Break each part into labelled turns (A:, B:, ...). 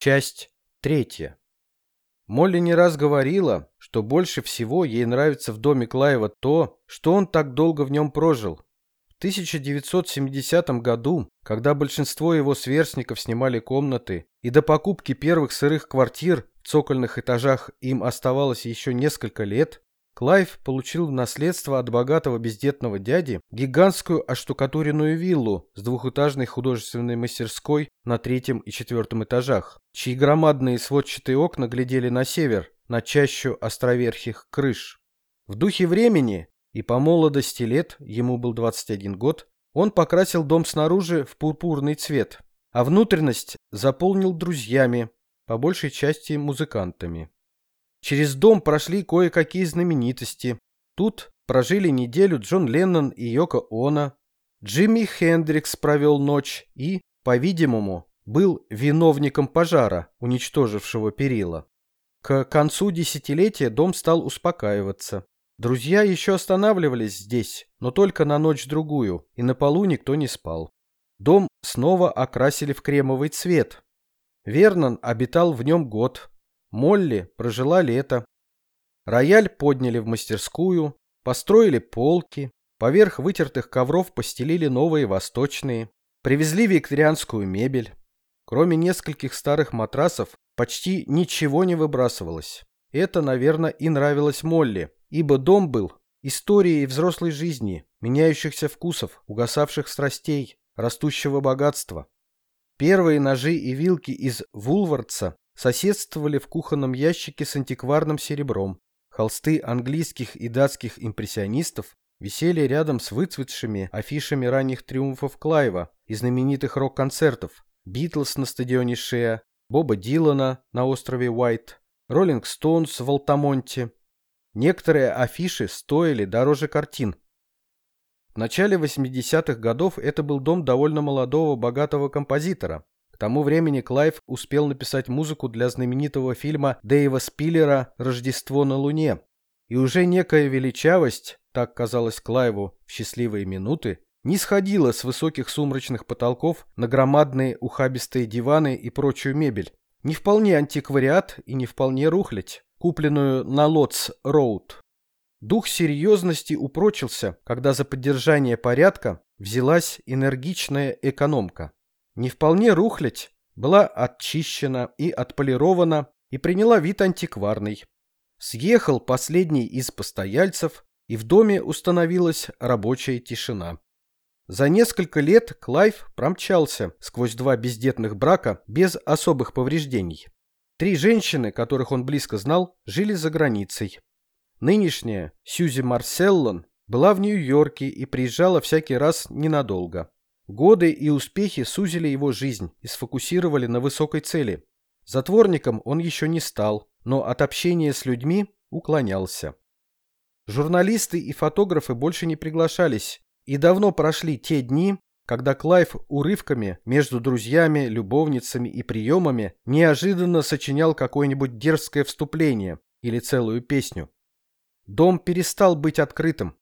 A: Часть третья. Молли не раз говорила, что больше всего ей нравится в доме Клаева то, что он так долго в нем прожил. В 1970 году, когда большинство его сверстников снимали комнаты, и до покупки первых сырых квартир в цокольных этажах им оставалось еще несколько лет, Клайв получил в наследство от богатого бездетного дяди гигантскую оштукатуренную виллу с двухэтажной художественной мастерской на третьем и четвертом этажах, чьи громадные сводчатые окна глядели на север, на чащу островерхих крыш. В духе времени и по молодости лет, ему был 21 год, он покрасил дом снаружи в пурпурный цвет, а внутренность заполнил друзьями, по большей части музыкантами. Через дом прошли кое-какие знаменитости. Тут прожили неделю Джон Леннон и Йоко Оно. Джимми Хендрикс провел ночь и, по-видимому, был виновником пожара, уничтожившего перила. К концу десятилетия дом стал успокаиваться. Друзья еще останавливались здесь, но только на ночь-другую, и на полу никто не спал. Дом снова окрасили в кремовый цвет. Вернон обитал в нем год, Молли прожила лето. Рояль подняли в мастерскую, построили полки, поверх вытертых ковров постелили новые восточные, привезли викторианскую мебель. Кроме нескольких старых матрасов, почти ничего не выбрасывалось. Это, наверное, и нравилось Молли, ибо дом был историей взрослой жизни, меняющихся вкусов, угасавших страстей, растущего богатства. Первые ножи и вилки из Вулвардса соседствовали в кухонном ящике с антикварным серебром. Холсты английских и датских импрессионистов висели рядом с выцветшими афишами ранних триумфов Клайва и знаменитых рок-концертов Битлз на стадионе Шея, Боба Дилана на острове Уайт, Роллинг Стоунс в Алтамонте. Некоторые афиши стоили дороже картин. В начале 80-х годов это был дом довольно молодого богатого композитора, к тому времени Клайв успел написать музыку для знаменитого фильма Дэйва Спиллера «Рождество на Луне». И уже некая величавость, так казалось Клайву в счастливые минуты, не сходила с высоких сумрачных потолков на громадные ухабистые диваны и прочую мебель. Не вполне антиквариат и не вполне рухлядь, купленную на Лотс Роуд. Дух серьезности упрочился, когда за поддержание порядка взялась энергичная экономка не вполне рухлядь, была отчищена и отполирована и приняла вид антикварный. Съехал последний из постояльцев, и в доме установилась рабочая тишина. За несколько лет Клайв промчался сквозь два бездетных брака без особых повреждений. Три женщины, которых он близко знал, жили за границей. Нынешняя, Сьюзи Марселлон, была в Нью-Йорке и приезжала всякий раз ненадолго. Годы и успехи сузили его жизнь и сфокусировали на высокой цели. Затворником он еще не стал, но от общения с людьми уклонялся. Журналисты и фотографы больше не приглашались, и давно прошли те дни, когда Клайв урывками между друзьями, любовницами и приемами неожиданно сочинял какое-нибудь дерзкое вступление или целую песню. Дом перестал быть открытым,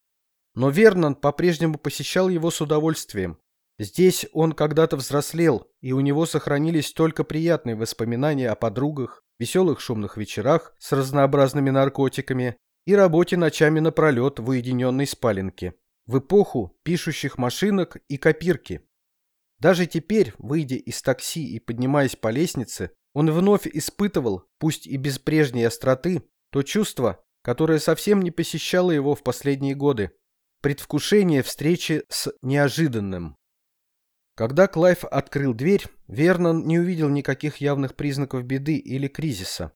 A: но Вернон по-прежнему посещал его с удовольствием, Здесь он когда-то взрослел, и у него сохранились только приятные воспоминания о подругах, веселых шумных вечерах с разнообразными наркотиками и работе ночами напролет в уединенной спаленке, в эпоху пишущих машинок и копирки. Даже теперь, выйдя из такси и поднимаясь по лестнице, он вновь испытывал, пусть и без прежней остроты, то чувство, которое совсем не посещало его в последние годы. Предвкушение встречи с неожиданным. Когда Клайв открыл дверь, Вернон не увидел никаких явных признаков беды или кризиса.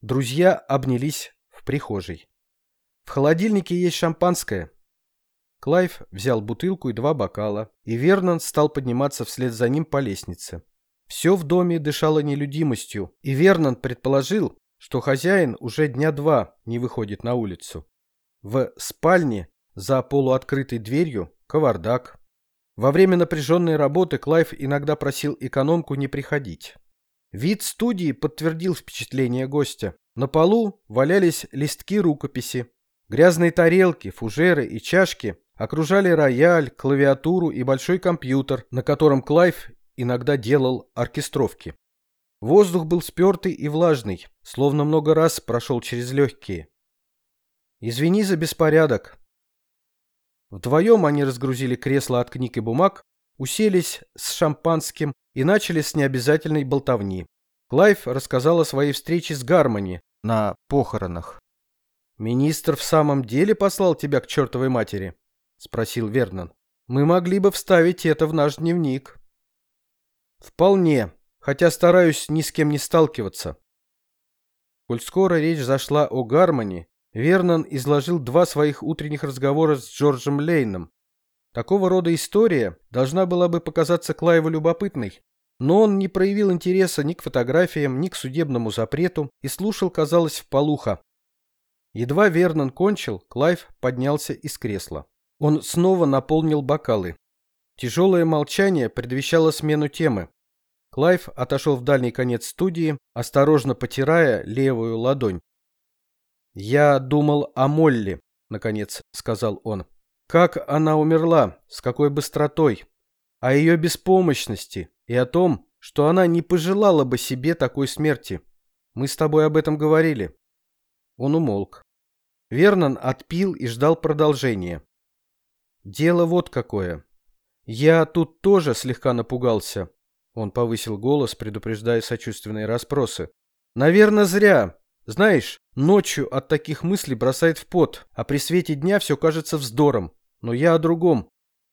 A: Друзья обнялись в прихожей. В холодильнике есть шампанское. Клайв взял бутылку и два бокала, и Вернон стал подниматься вслед за ним по лестнице. Все в доме дышало нелюдимостью, и Вернон предположил, что хозяин уже дня два не выходит на улицу. В спальне за полуоткрытой дверью кавардак, во время напряженной работы Клайв иногда просил экономку не приходить. Вид студии подтвердил впечатление гостя. На полу валялись листки рукописи. Грязные тарелки, фужеры и чашки окружали рояль, клавиатуру и большой компьютер, на котором Клайв иногда делал оркестровки. Воздух был спертый и влажный, словно много раз прошел через легкие. «Извини за беспорядок». Вдвоем они разгрузили кресло от книг и бумаг, уселись с шампанским и начали с необязательной болтовни. Клайв рассказал о своей встрече с Гармони на похоронах. «Министр в самом деле послал тебя к чертовой матери?» — спросил Вернон. «Мы могли бы вставить это в наш дневник». «Вполне, хотя стараюсь ни с кем не сталкиваться». Коль скоро речь зашла о Гармони, Вернон изложил два своих утренних разговора с Джорджем Лейном. Такого рода история должна была бы показаться Клайву любопытной, но он не проявил интереса ни к фотографиям, ни к судебному запрету и слушал, казалось, вполуха, Едва Вернон кончил, Клайв поднялся из кресла. Он снова наполнил бокалы. Тяжелое молчание предвещало смену темы. Клайв отошел в дальний конец студии, осторожно потирая левую ладонь. «Я думал о Молли», — наконец сказал он. «Как она умерла, с какой быстротой, о ее беспомощности и о том, что она не пожелала бы себе такой смерти. Мы с тобой об этом говорили. Он умолк. Вернон отпил и ждал продолжения. «Дело вот какое. Я тут тоже слегка напугался». Он повысил голос, предупреждая сочувственные расспросы. «Наверное, зря. Знаешь, ночью от таких мыслей бросает в пот, а при свете дня все кажется вздором. Но я о другом.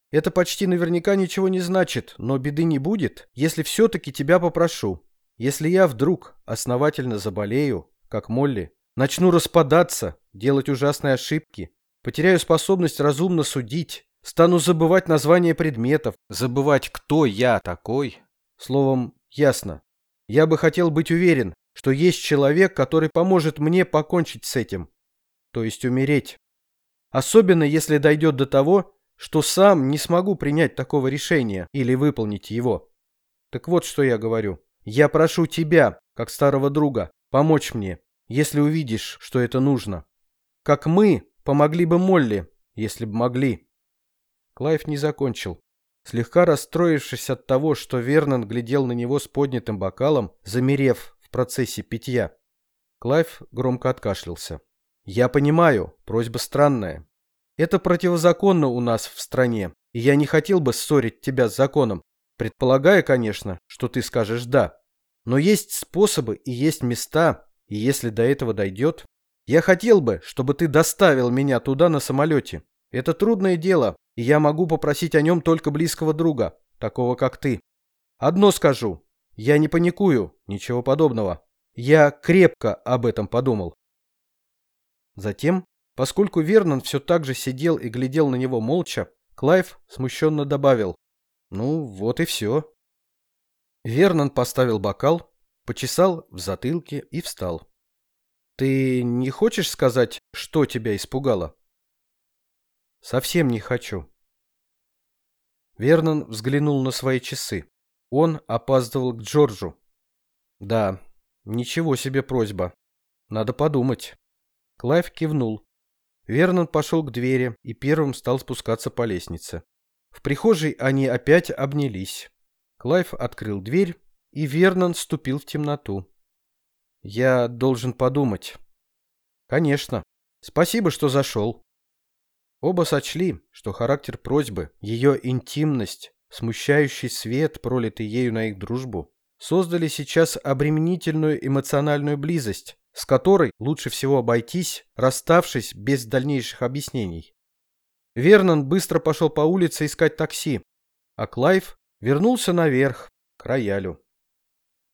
A: Это почти наверняка ничего не значит, но беды не будет, если все-таки тебя попрошу. Если я вдруг основательно заболею, как Молли, Начну распадаться, делать ужасные ошибки, потеряю способность разумно судить, стану забывать названия предметов, забывать, кто я такой. Словом, ясно. Я бы хотел быть уверен, что есть человек, который поможет мне покончить с этим, то есть умереть. Особенно если дойдет до того, что сам не смогу принять такого решения или выполнить его. Так вот, что я говорю. Я прошу тебя, как старого друга, помочь мне если увидишь, что это нужно. Как мы помогли бы Молли, если бы могли. Клайв не закончил. Слегка расстроившись от того, что Вернон глядел на него с поднятым бокалом, замерев в процессе питья, Клайв громко откашлялся. «Я понимаю, просьба странная. Это противозаконно у нас в стране, и я не хотел бы ссорить тебя с законом, предполагая, конечно, что ты скажешь «да». Но есть способы и есть места, и если до этого дойдет, я хотел бы, чтобы ты доставил меня туда на самолете. Это трудное дело, и я могу попросить о нем только близкого друга, такого как ты. Одно скажу. Я не паникую, ничего подобного. Я крепко об этом подумал. Затем, поскольку Вернон все так же сидел и глядел на него молча, Клайв смущенно добавил. Ну, вот и все. Вернон поставил бокал, почесал в затылке и встал. «Ты не хочешь сказать, что тебя испугало?» «Совсем не хочу». Вернон взглянул на свои часы. Он опаздывал к Джорджу. «Да, ничего себе просьба. Надо подумать». Клайв кивнул. Вернон пошел к двери и первым стал спускаться по лестнице. В прихожей они опять обнялись. Клайв открыл дверь и Вернон ступил в темноту. «Я должен подумать». «Конечно. Спасибо, что зашел». Оба сочли, что характер просьбы, ее интимность, смущающий свет, пролитый ею на их дружбу, создали сейчас обременительную эмоциональную близость, с которой лучше всего обойтись, расставшись без дальнейших объяснений. Вернон быстро пошел по улице искать такси, а Клайв вернулся наверх, к роялю.